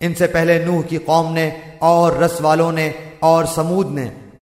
इनसे पहले नूह की कौम ने और रस वालों ने और समूद ने